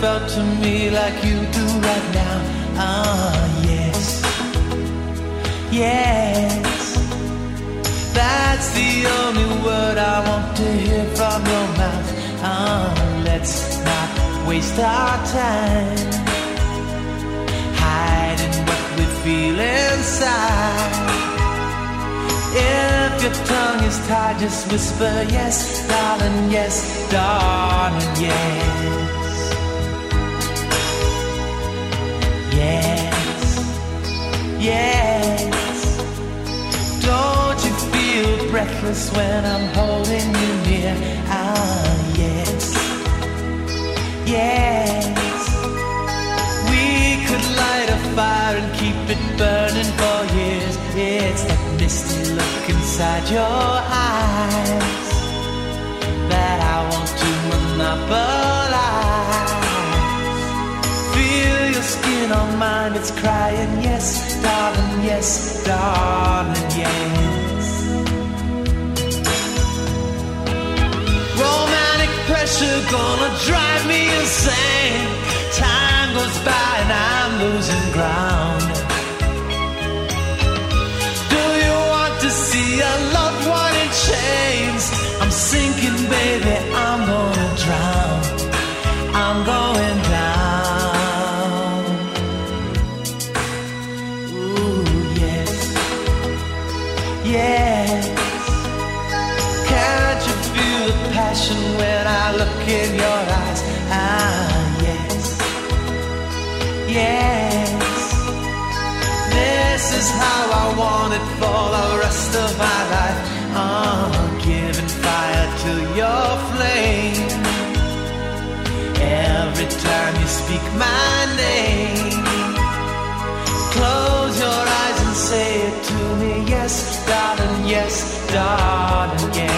felt to me like you do right now. Ah, yes, yes. That's the only word I want to hear from your mouth. Ah, let's not waste our time hiding what we feel inside. If your tongue is tied, just whisper yes, darling, yes, darling, yes. Yes. Don't you feel breathless when I'm holding you near? Ah, yes, yes. We could light a fire and keep it burning for years. It's that misty look inside your eyes that I want to monopolize. Skin on mine, it's crying, yes, darling, yes, darling, yes. Romantic pressure gonna drive me insane. Time goes by and I'm losing ground. Yes. Can't you feel the passion when I look in your eyes? Ah, yes. Yes. This is how I want it for the rest of my life. Oh, giving fire to your flame. Every time you speak my. me yes, darling, yes, darling, yes.